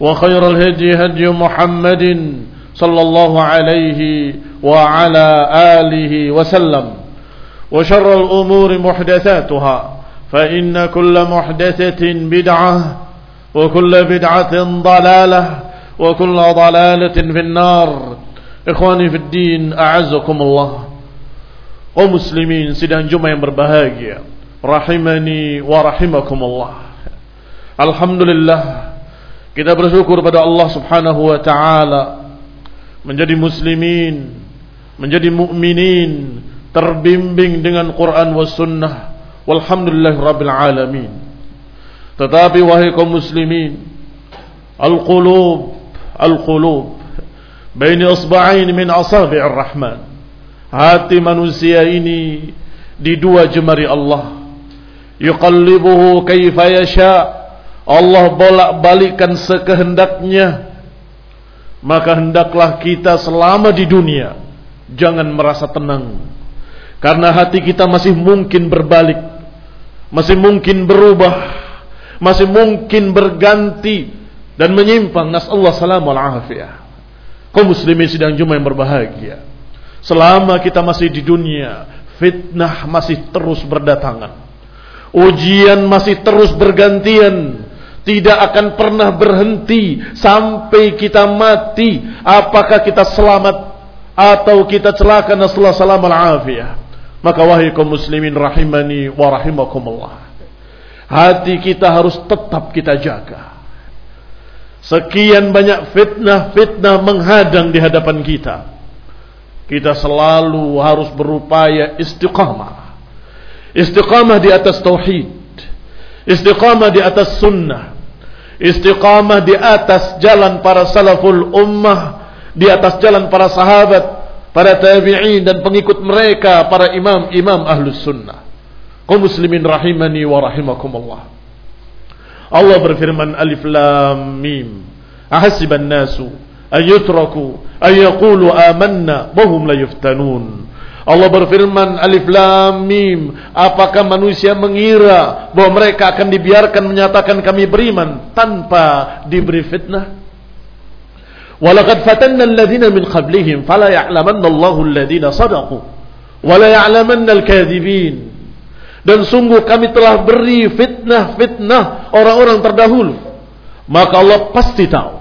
وخير الهدي هدي محمد صلى الله عليه وعلى آله وسلم وشر الأمور محدثاتها فإن كل محدثة بدعة وكل بدعة ضلالة وكل ضلالة في النار. إخواني في الدين أعزكم الله. ومسلمين سيدان جمع yang berbahagia rahimani wa rahimakumullah Alhamdulillah Kita bersyukur pada Allah Subhanahu wa taala menjadi muslimin, menjadi mukminin, terbimbing dengan Quran was sunnah. Walhamdulillah rabbil alamin. Tetapi wahai kaum muslimin, al-qulub al-qulub baini asba'ain min asabi'ir rahman. Hati manusia ini di dua jemari Allah. Yuqallibuhu kaifa yasha' Allah bolak-balikkan sekehendaknya maka hendaklah kita selama di dunia jangan merasa tenang. Karena hati kita masih mungkin berbalik masih mungkin berubah masih mungkin berganti dan menyimpang nasallahu salamul afiyah kaum muslimin sedang jumlah yang berbahagia. Selama kita masih di dunia fitnah masih terus berdatangan. Ujian masih terus bergantian tidak akan pernah berhenti sampai kita mati. Apakah kita selamat atau kita celaka nasallahu salam al-afiyah? Maka wahai kaum muslimin rahimani wa rahimakumullah hati kita harus tetap kita jaga. Sekian banyak fitnah-fitnah menghadang di hadapan kita. Kita selalu harus berupaya istiqamah. Istiqamah di atas tauhid istiqamah di atas sunnah. Istiqamah di atas jalan para salaful ummah. Di atas jalan para sahabat para tabi'in dan pengikut mereka para imam-imam ahlus sunnah. Kaum muslimin rahimani wa rahimakumullah. Allah berfirman alif lam mim. Ahasiban nasu ayutraku ayaqulu amanna wa hum la yuftanun Allah berfirman alif lam mim. Apakah manusia mengira bahwa mereka akan dibiarkan menyatakan kami beriman tanpa diberi fitnah? Walaqad fatanna alladhina min qablihim fala ya'lamanna Allahu alladhina sadaqu wala ya'lamanna al-kadhibin. Dan sungguh kami telah beri fitnah-fitnah orang-orang terdahulu. Maka Allah pasti tahu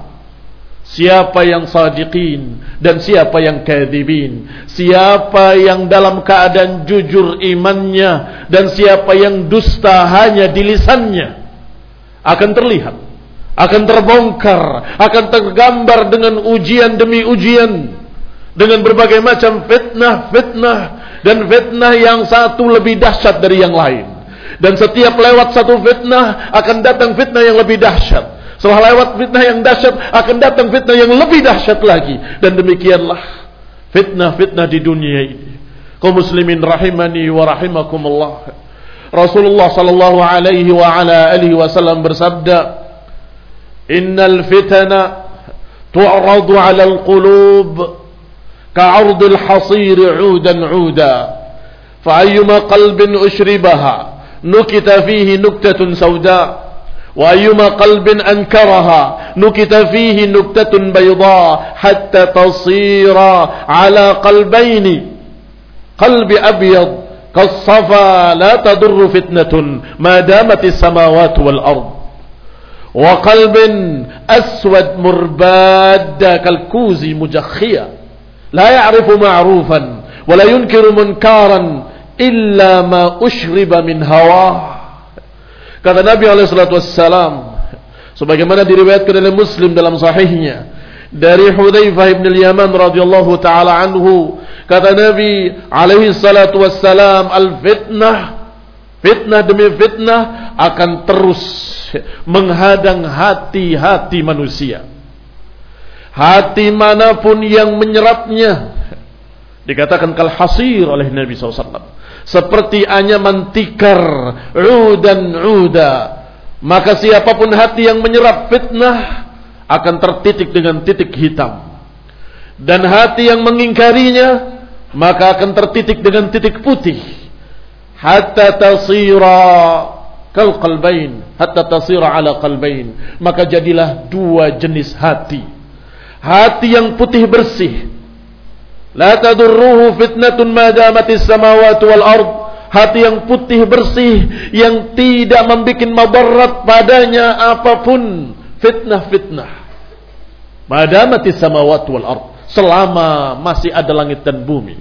Siapa yang sadiqin dan siapa yang kadhibin. Siapa yang dalam keadaan jujur imannya dan siapa yang dusta hanya di lisannya. Akan terlihat, akan terbongkar, akan tergambar dengan ujian demi ujian. Dengan berbagai macam fitnah-fitnah Dan fitnah yang satu lebih dahsyat dari yang lain. Dan setiap lewat satu fitnah akan datang fitnah yang lebih dahsyat. Setelah lewat fitnah yang dahsyat, akan datang fitnah yang lebih dahsyat lagi. Dan demikianlah fitnah-fitnah di dunia ini. Kau muslimin rahimani wa rahimakumullah. Rasulullah sallallahu alaihi wa ala alihi wasallam bersabda, "Innal fitana tu'radu 'ala al-qulub ka'ard al-hasir 'udan 'uda." Fa ayyuma qalbin ushribaha nukita fihi nuktatu وأيما قلب أنكرها نكت فيه نكتة بيضاء حتى تصير على قلبين. قلب أبيض كالصفا لا تضر فتنة ما دامت السماوات والأرض. وقلب أسود مرباد كالكوز مجخيا لا يعرف معروفا ولا ينكر منكارا إلا ما أشرب من هواه. Kata Nabi wassalam sebagaimana diriwayatkan oleh Muslim dalam sahihnya dari Hudzaifah bin al-Yaman radhiyallahu taala anhu kata Nabi alaihi al fitnah fitnah demi fitnah akan terus menghadang hati-hati manusia. Hati mana pun yang menyerapnya dikatakan kal hasir oleh Nabi SAW. Seperti anyaman tikar, udan uda. Maka siapa pun hati yang menyerap fitnah akan tertitik dengan titik hitam. Dan hati yang mengingkarinya maka akan tertitik dengan titik putih. Hatta tasira kal qalbain hatta tasira ala qalbain maka jadilah dua jenis hati hati yang putih bersih la tadurruhu fitnatun ma damatis samawati wal ard hati yang putih bersih yang tidak membuat mabarat padanya apa pun fitnah-fitnah madamati samawati wal ard selama masih ada langit dan bumi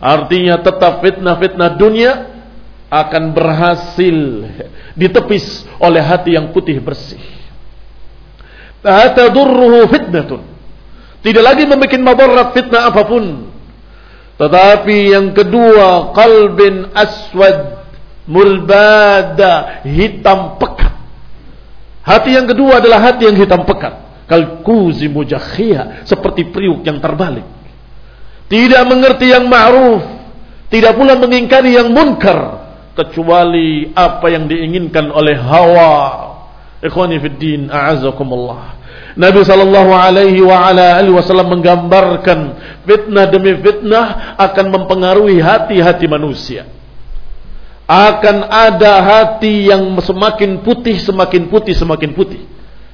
artinya tetap fitnah-fitnah dunia akan berhasil ditepis oleh hati yang putih bersih. Tatadurruhu fitnatun. Tidak lagi membuat mabarat fitnah apa pun. Tetapi yang kedua, qalbin aswad mulbada, hitam pekat. Hati yang kedua adalah hati yang hitam pekat. Kalkuzi mujakhiyah, seperti priuk yang terbalik. Tidak mengerti yang ma'ruf, tidak pula mengingkari yang munkar kecuali apa yang diinginkan oleh hawa. Ikhwani din, a'azzakumullah. Nabi sallallahu alaihi wa ala alihi wasallam menggambarkan fitnah demi fitnah akan mempengaruhi hati-hati manusia. Akan ada hati yang semakin putih, semakin putih, semakin putih.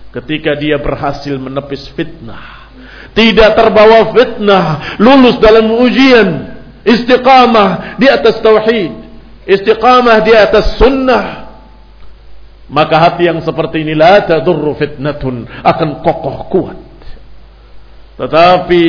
Ketika dia berhasil menepis fitnah. Tidak terbawa fitnah, lulus dalam ujian, istiqamah di atas tauhid istiqamah di atas sunnah maka hati yang seperti ini la tadurru fitnatun akan kokoh kuat tetapi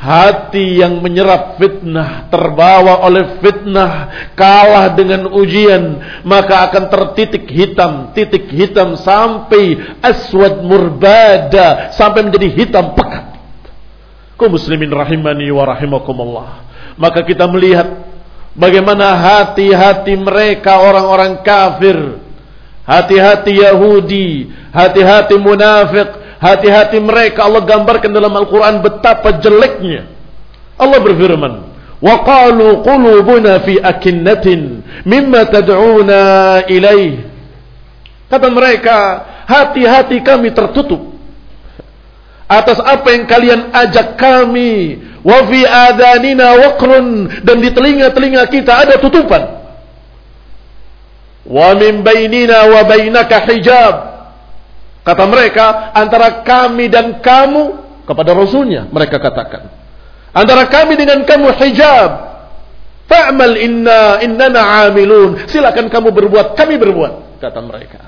hati yang menyerap fitnah terbawa oleh fitnah kalah dengan ujian maka akan tertitik hitam titik hitam sampai aswad murbada sampai menjadi hitam pekat kaum muslimin rahimani wa rahimakumullah maka kita melihat Bagaimana hati-hati mereka orang-orang kafir. Hati-hati Yahudi. Hati-hati munafik. Hati-hati mereka Allah gambarkan dalam Al-Quran betapa jeleknya. Allah berfirman. وَقَالُوا قُلُوبُنَا فِي أَكِنَّةٍ مِمَّا تَدْعُونَا إِلَيْهِ Kata mereka, hati-hati kami tertutup atas apa yang kalian ajak kami wa fi adanina waqrun dan di telinga-telinga kita ada tutupan wa min bainina wa bainaka hijab. Kata mereka antara kami dan kamu kepada rasulnya mereka katakan. Antara kami dengan kamu hijab. Fa'mal inna innana amilun silakan kamu berbuat kami berbuat kata mereka.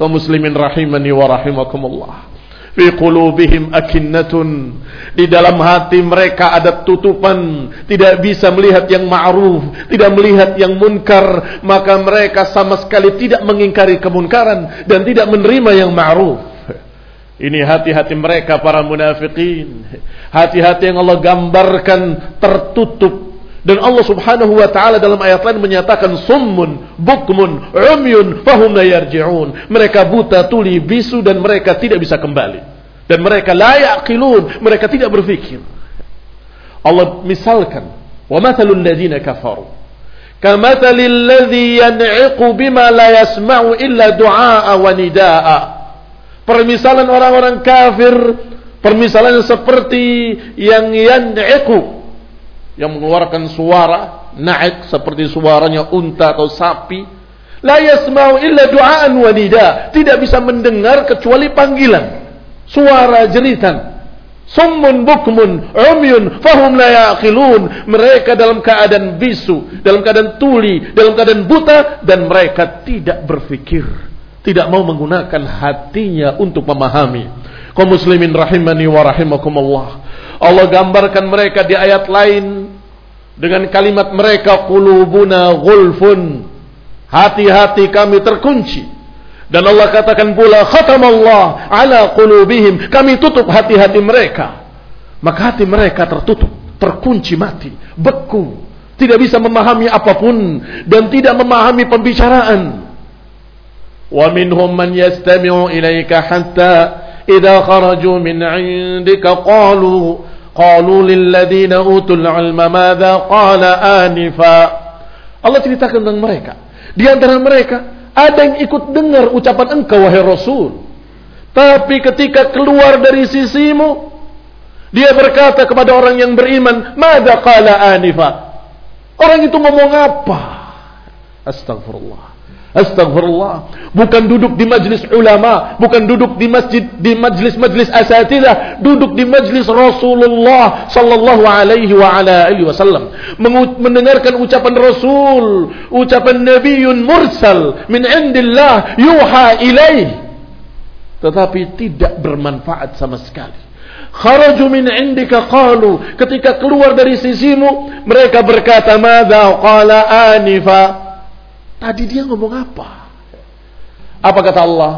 Kaum muslimin rahimani wa rahimakumullah fi qulubihim akinnatun. Di dalam hati mereka ada tutupan. Tidak bisa melihat yang ma'ruf tidak melihat yang munkar. Maka mereka sama sekali tidak mengingkari kemunkaran dan tidak menerima yang ma'ruf. Ini hati-hati mereka para munafikin. Hati-hati yang Allah gambarkan tertutup Dan Allah Subhanahu wa taala dalam ayat lain menyatakan summun, bukmun, umyun fahum yarji'un. Mereka buta, tuli, bisu dan mereka tidak bisa kembali. Dan mereka la yaqilun, mereka tidak berfikir. Allah misalkan, wa mathalul ladzina kafaru kamathalil ladzi yan'iqu bima la yasma'u illa du'a wa nidaa. Permisalan orang-orang kafir, permisalan seperti yang yan'iqu yang mengeluarkan suara naik seperti suaranya unta atau sapi. La yasma'u illa du'aan wa nida. Tidak bisa mendengar kecuali panggilan. Suara jeritan summun bukmun umyun fahum la yaqilun. Mereka dalam keadaan bisu dalam keadaan tuli dalam keadaan buta dan mereka tidak berfikir. Tidak mau menggunakan hatinya untuk memahami. Kaum muslimin rahimani wa rahimakumullah Allah gambarkan mereka di ayat lain dengan kalimat mereka qulubuna ghulfun. Hati-hati kami terkunci. Dan Allah katakan pula khatamallah ala qulubihim. Kami tutup hati-hati mereka. Maka hati mereka tertutup, terkunci mati, beku, tidak bisa memahami apa pun dan tidak memahami pembicaraan. Wa minhum man yastami'u ilaika hatta idza kharaju min 'indika qalu qalu lilladina utul ilma madza qala anifa. Allah ceritakan tentang mereka. Di antara mereka ada yang ikut dengar ucapan engkau wahai Rasul. Tapi ketika keluar dari sisimu dia berkata kepada orang yang beriman madza qala anifa? Orang itu ngomong apa? Astagfirullah Astagfirullah. Bukan duduk di majlis ulama, bukan duduk di masjid di majlis-majlis asatidah, duduk di majlis Rasulullah sallallahu alaihi wa ala alihi wasallam. Mendengarkan ucapan Rasul, ucapan Nabiun mursal min indillah yuha ilaih. Tetapi tidak bermanfaat sama sekali. Kharaju min indika qalu ketika keluar dari sisimu mereka berkata madza qala anifa Tadi dia ngomong apa? Apa kata Allah?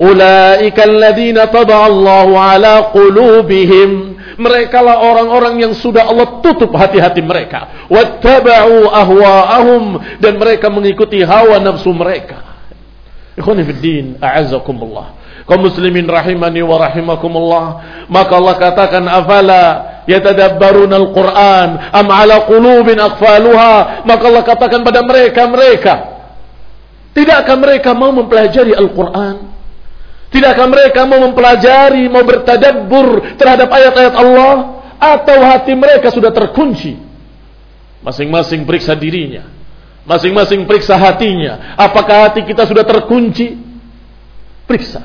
Ulaika alladziina Allahu ala qulubihim. Mereka lah orang-orang yang sudah Allah tutup hati-hati mereka. Wattaba'u ahwa'ahum dan mereka mengikuti hawa nafsu mereka. Ikhwani fid din, a'azzakumullah. Kaum muslimin rahimani wa rahimakumullah. Maka Allah katakan afala yatadabbaruna al-Qur'an am ala qulubin aqfaluha. Maka Allah katakan pada mereka mereka Tidakkah mereka mau mempelajari Al-Quran? Tidakkah mereka mau mempelajari, mau bertadabbur terhadap ayat-ayat Allah? Atau hati mereka sudah terkunci? Masing-masing periksa dirinya. Masing-masing periksa hatinya. Apakah hati kita sudah terkunci? Periksa.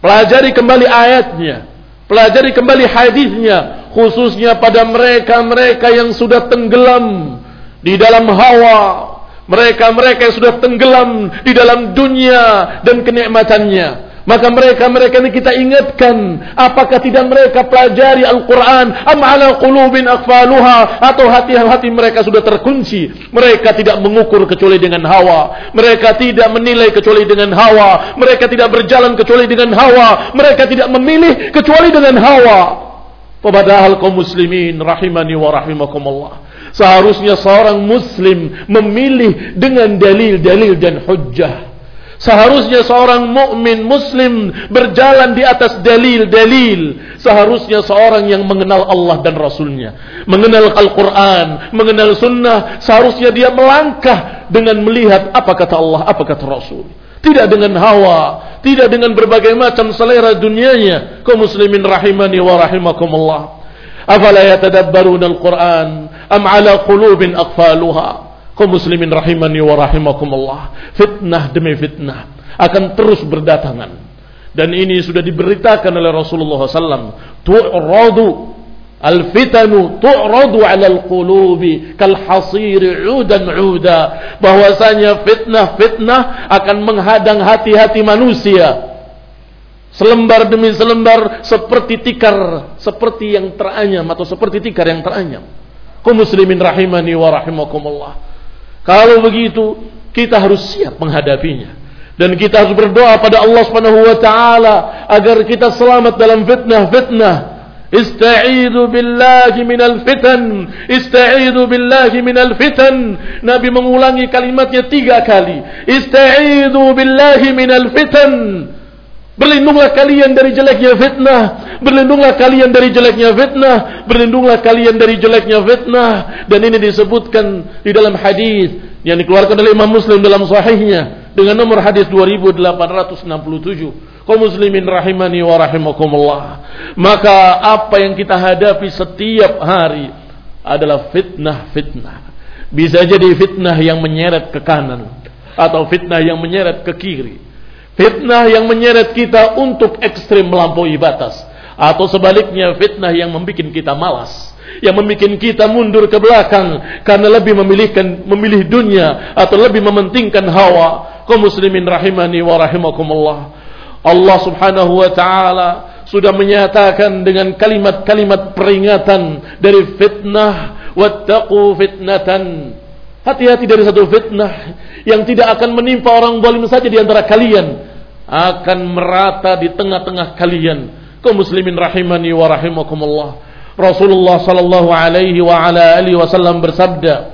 Pelajari kembali ayatnya. Pelajari kembali hadisnya. Khususnya pada mereka-mereka yang sudah tenggelam di dalam hawa, mereka-mereka yang sudah tenggelam di dalam dunia dan kenikmatannya. Maka mereka-mereka ini kita ingatkan, apakah tidak mereka pelajari Al-Quran? Am ala qulubin akfaluha atau hati-hati mereka sudah terkunci. Mereka tidak mengukur kecuali dengan hawa. Mereka tidak menilai kecuali dengan hawa. Mereka tidak berjalan kecuali dengan hawa. Mereka tidak memilih kecuali dengan hawa. Padahal kaum muslimin rahimani wa rahimakumullah. Seharusnya seorang muslim memilih dengan dalil-dalil dan hujjah. Seharusnya seorang mukmin muslim berjalan di atas dalil-dalil. Seharusnya seorang yang mengenal Allah dan Rasulnya. Mengenal Al-Quran, mengenal sunnah. Seharusnya dia melangkah dengan melihat apa kata Allah, apa kata Rasul. Tidak dengan hawa, tidak dengan berbagai macam selera dunianya. Kau muslimin rahimani wa rahimakumullah. Afala yatadabbaruna Al-Quran am ala qulubin aqfaluha? Kaum muslimin rahimani wa rahimakumullah. Fitnah demi fitnah akan terus berdatangan. Dan ini sudah diberitakan oleh Rasulullah SAW tu'radu al-fitanu tu'radu ala al-qulubi kal hasiri udan uda. Bahwasanya fitnah-fitnah akan menghadang hati-hati manusia. Selembar demi selembar seperti tikar seperti yang teranyam atau seperti tikar yang teranyam Kau muslimin rahimani wa rahimakumullah. Kalau begitu, kita harus siap menghadapinya. Dan kita harus berdoa pada Allah Subhanahu wa taala agar kita selamat dalam fitnah-fitnah Ista'idhu billahi minal fitan. Ista'idhu billahi minal fitan. Nabi mengulangi kalimatnya tiga kali. Ista'idhu billahi minal fitan. Berlindunglah kalian dari jeleknya fitnah. Berlindunglah kalian dari jeleknya fitnah. Berlindunglah kalian dari jeleknya fitnah. Dan ini disebutkan di dalam hadis yang dikeluarkan oleh Imam Muslim dalam sahihnya dengan nomor hadis 2867 kaum muslimin rahimani wa rahimakumullah. Maka apa yang kita hadapi setiap hari adalah fitnah-fitnah. Bisa jadi fitnah yang menyeret ke kanan atau fitnah yang menyeret ke kiri. Fitnah yang menyeret kita untuk ekstrim melampaui batas. Atau sebaliknya fitnah yang membuat kita malas. Yang membuat kita mundur ke belakang karena lebih memilihkan memilih dunia atau lebih mementingkan hawa. Kaum muslimin rahimani wa rahimakumullah. Allah subhanahu wa ta'ala sudah menyatakan dengan kalimat-kalimat peringatan dari fitnah wattaqu fitnatan. Hati-hati dari satu fitnah yang tidak akan menimpa orang zalim saja di antara kalian akan merata di tengah-tengah kalian kaum muslimin rahimani wa rahimakumullah Rasulullah sallallahu alaihi wa ala alihi wasallam bersabda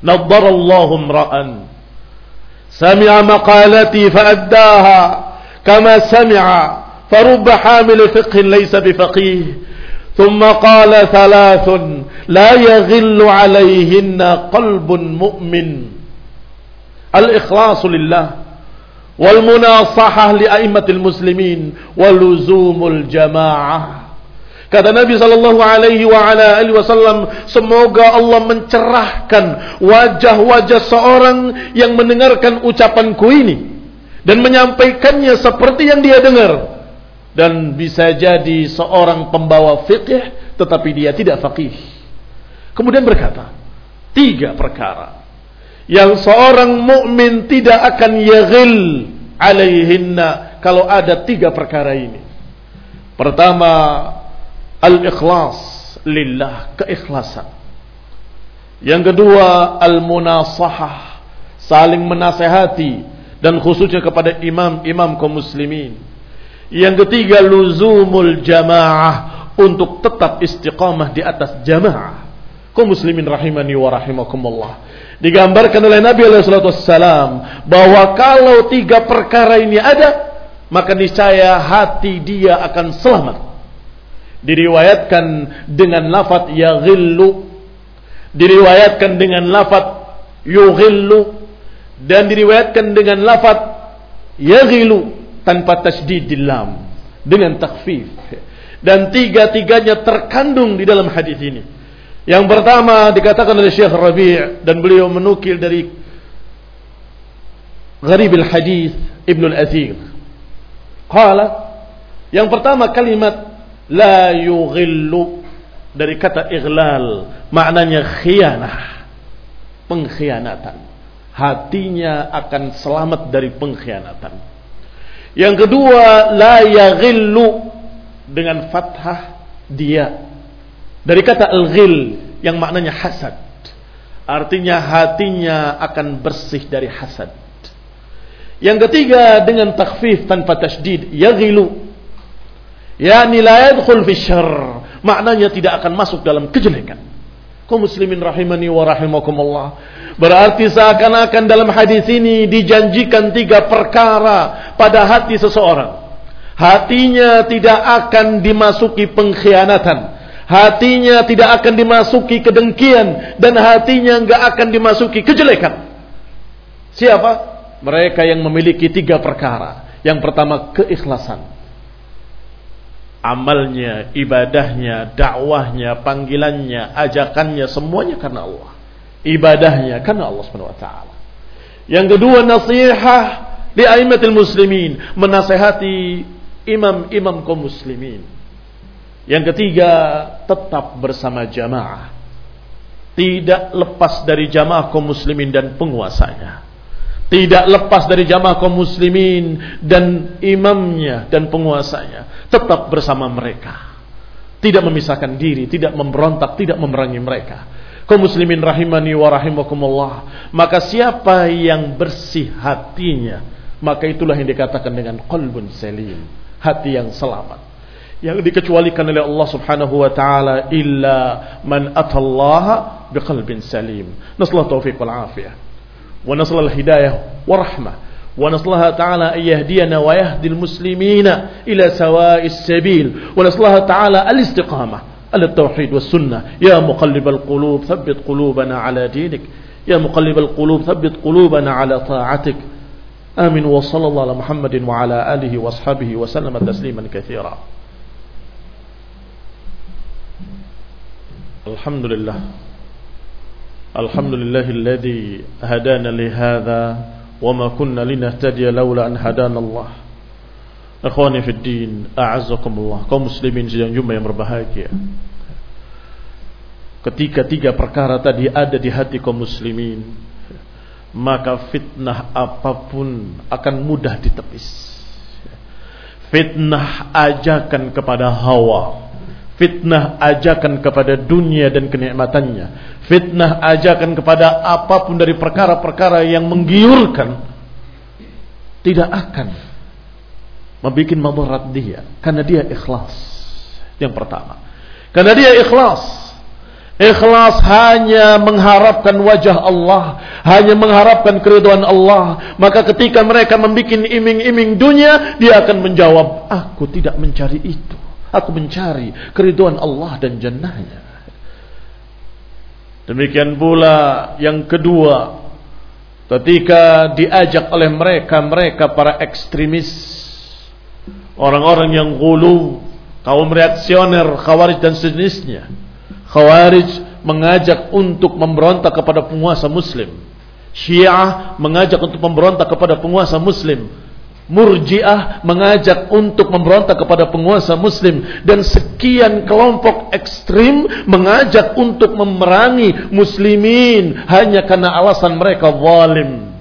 nadharallahu imra'an sami'a maqalati fa'addaha كما سمع فرب حامل فقه ليس بفقيه ثم قال ثلاث لا يغل عليهن قلب مؤمن الإخلاص لله wal munasahah li aimatil muslimin waluzumul jamaah. Kata Nabi sallallahu alaihi wa ala alihi wasallam semoga Allah mencerahkan wajah-wajah seorang yang mendengarkan ucapanku ini dan menyampaikannya seperti yang dia dengar. Dan bisa jadi seorang pembawa fikih tetapi dia tidak faqih. Kemudian berkata tiga perkara yang seorang mukmin tidak akan yaghil alaihinna kalau ada tiga perkara ini. Pertama, al-ikhlas lillah, keikhlasan. Yang kedua, al-munasahah, saling menasehati dan khususnya kepada imam-imam kaum muslimin. Yang ketiga luzumul jamaah untuk tetap istiqamah di atas jamaah. Kaum muslimin rahimani wa rahimakumullah. Digambarkan oleh Nabi wasallam bahwa kalau tiga perkara ini ada, maka niscaya hati dia akan selamat. Diriwayatkan dengan lafaz yaghillu. Diriwayatkan dengan lafaz yughillu dan diriwayatkan dengan lafaz yaghilu tanpa tasdid dengan takfif dan tiga-tiganya terkandung di dalam hadis ini yang pertama dikatakan oleh Syekh Rabi' dan beliau menukil dari Gharib al-Hadis Ibn al-Athir qala yang pertama kalimat la yughillu dari kata ighlal maknanya khianah pengkhianatan hatinya akan selamat dari pengkhianatan. Yang kedua, la yaghillu dengan fathah dia. Dari kata al-ghil yang maknanya hasad. Artinya hatinya akan bersih dari hasad. Yang ketiga dengan takhfif tanpa tasdid, yaghilu. Yani la yadkhul fi syarr. Maknanya tidak akan masuk dalam kejelekan. Kau muslimin rahimani wa rahimakumullah. Berarti seakan-akan dalam hadis ini dijanjikan tiga perkara pada hati seseorang. Hatinya tidak akan dimasuki pengkhianatan. Hatinya tidak akan dimasuki kedengkian. Dan hatinya enggak akan dimasuki kejelekan. Siapa? Mereka yang memiliki tiga perkara. Yang pertama keikhlasan. Amalnya, ibadahnya, dakwahnya, panggilannya, ajakannya, semuanya karena Allah ibadahnya karena Allah Subhanahu wa taala. Yang kedua nasihat aimatul muslimin, menasehati imam-imam kaum muslimin. Yang ketiga, tetap bersama jamaah. Tidak lepas dari jamaah kaum muslimin dan penguasanya. Tidak lepas dari jamaah kaum muslimin dan imamnya dan penguasanya. Tetap bersama mereka. Tidak memisahkan diri, tidak memberontak, tidak memerangi mereka kaum muslimin rahimani wa rahimakumullah maka siapa yang bersih hatinya maka itulah yang dikatakan dengan qalbun salim hati yang selamat yang dikecualikan oleh Allah Subhanahu wa taala illa man atallaha biqalbin salim. Nasallahu taufiq wal afiyah. Wa nasallahu hidayah wa rahmah. ونسأل الله تعالى أن يهدينا ويهدي المسلمين إلى سواء السبيل ونسأل الله تعالى الاستقامة على التوحيد والسنة يا مقلب القلوب ثبت قلوبنا على دينك يا مقلب القلوب ثبت قلوبنا على طاعتك آمين وصلى الله على محمد وعلى آله واصحابه وسلم تسليما كثيرا الحمد لله الحمد لله الذي هدانا لهذا وما كنا لنهتدي لولا أن هدانا الله Ikhwani fi din, a'azzakumullah. Kaum muslimin sidang Jumat yang berbahagia. Ketika tiga perkara tadi ada di hati kaum muslimin, maka fitnah apa pun akan mudah ditepis. Fitnah ajakan kepada hawa, Fitnah ajakan kepada dunia dan kenikmatannya. Fitnah ajakan kepada apa pun dari perkara-perkara yang menggiurkan. Tidak akan membuat madarat dia. Karena dia ikhlas. Yang pertama. Karena dia ikhlas. Ikhlas hanya mengharapkan wajah Allah. Hanya mengharapkan keriduan Allah. Maka ketika mereka membuat iming-iming dunia. Dia akan menjawab. Aku tidak mencari itu. Aku mencari keriduan Allah dan jannahnya. Demikian pula yang kedua, ketika diajak oleh mereka-mereka para ekstremis, orang-orang yang gulu, kaum reaksioner, khawarij dan sejenisnya. Khawarij mengajak untuk memberontak kepada penguasa muslim. Syiah mengajak untuk memberontak kepada penguasa muslim. Murji'ah mengajak untuk memberontak kepada penguasa muslim dan sekian kelompok ekstrim mengajak untuk memerangi muslimin hanya karena alasan mereka zalim.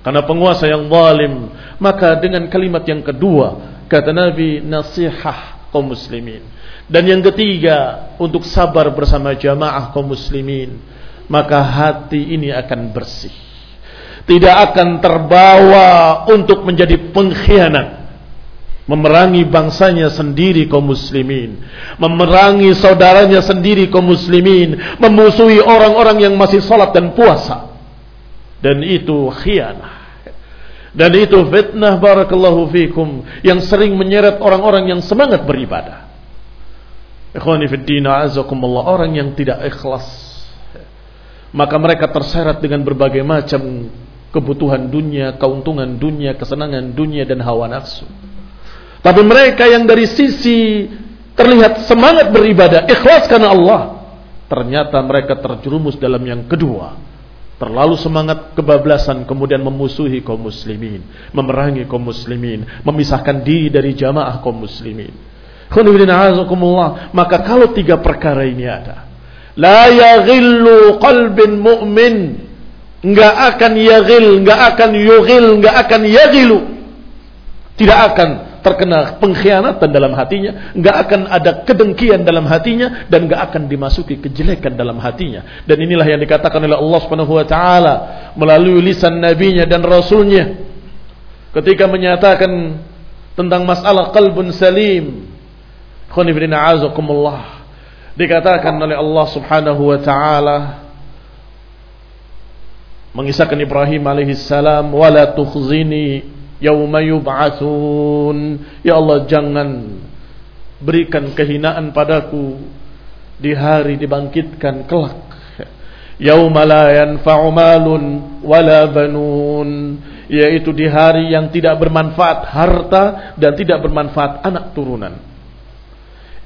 Karena penguasa yang zalim, maka dengan kalimat yang kedua kata Nabi nasihah kaum muslimin. Dan yang ketiga untuk sabar bersama jamaah kaum muslimin, maka hati ini akan bersih tidak akan terbawa untuk menjadi pengkhianat. Memerangi bangsanya sendiri kaum muslimin. Memerangi saudaranya sendiri kaum muslimin. Memusuhi orang-orang yang masih salat dan puasa. Dan itu khianah. Dan itu fitnah barakallahu fikum yang sering menyeret orang-orang yang semangat beribadah. Ikhwani fid azakumullah orang yang tidak ikhlas maka mereka terseret dengan berbagai macam kebutuhan dunia, keuntungan dunia, kesenangan dunia dan hawa nafsu. Tapi mereka yang dari sisi terlihat semangat beribadah, ikhlas karena Allah, ternyata mereka terjerumus dalam yang kedua. Terlalu semangat kebablasan kemudian memusuhi kaum muslimin, memerangi kaum muslimin, memisahkan diri dari jamaah kaum muslimin. Maka kalau tiga perkara ini ada, la yaghillu qalbin mu'min nggak akan yagil, nggak akan yugil, nggak akan yagilu. Tidak akan terkena pengkhianatan dalam hatinya, nggak akan ada kedengkian dalam hatinya dan nggak akan dimasuki kejelekan dalam hatinya. Dan inilah yang dikatakan oleh Allah Subhanahu wa taala melalui lisan nabinya dan rasulnya ketika menyatakan tentang masalah qalbun salim. Khonifidina azakumullah. Dikatakan oleh Allah Subhanahu wa taala mengisahkan Ibrahim alaihissalam wala tukhzini yauma yub'atsun ya Allah jangan berikan kehinaan padaku di hari dibangkitkan kelak. Yauma la yanfa'u malun wala banun. Yaitu di hari yang tidak bermanfaat harta dan tidak bermanfaat anak turunan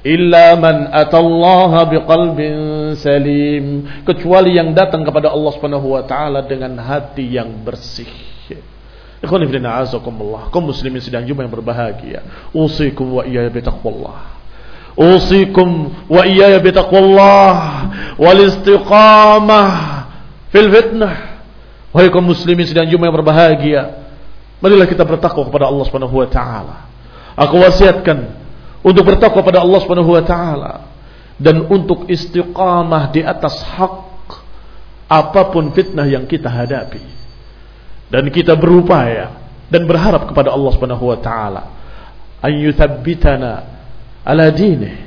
illa man atallaha biqalbin salim. Kecuali yang datang kepada Allah Subhanahu wa taala dengan hati yang bersih. Ikhwan fillah a'azakumullah. Kaum muslimin sedang jumpa yang berbahagia. Usikum wa iyaya bitaqwallah usikum wa iyaya bitaqwallah wal istiqamah fil fitnah. Wahai kaum muslimin sedang jumpa yang berbahagia marilah kita bertakwa kepada Allah Subhanahu wa taala. Aku wasiatkan untuk bertakwa pada Allah Subhanahu wa taala. Dan untuk istiqamah di atas hak apa pun fitnah yang kita hadapi. Dan kita berupaya dan berharap kepada Allah Subhanahu wa taala. An yuthabbitana ala dinih.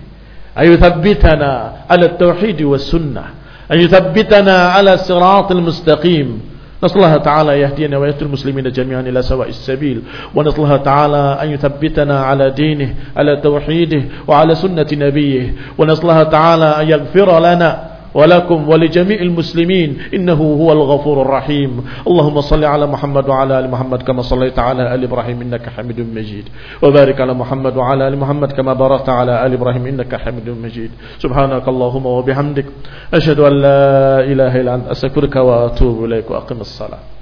An yuthabbitana ala tauhid wa sunnah. An yuthabbitana ala siratal mustaqim. نسأل الله تعالى يهدينا ويهدي المسلمين جميعا إلى سواء السبيل ونسأل الله تعالى أن يثبتنا على دينه على توحيده وعلى سنة نبيه ونسأل الله تعالى أن يغفر لنا ولكم ولجميع المسلمين إنه هو الغفور الرحيم. اللهم صل على محمد وعلى آل محمد كما صليت على آل إبراهيم إنك حميد مجيد. وبارك على محمد وعلى آل محمد كما باركت على آل إبراهيم إنك حميد مجيد. سبحانك اللهم وبحمدك. أشهد أن لا إله إلا أنت. أستغفرك وأتوب إليك وأقم الصلاة.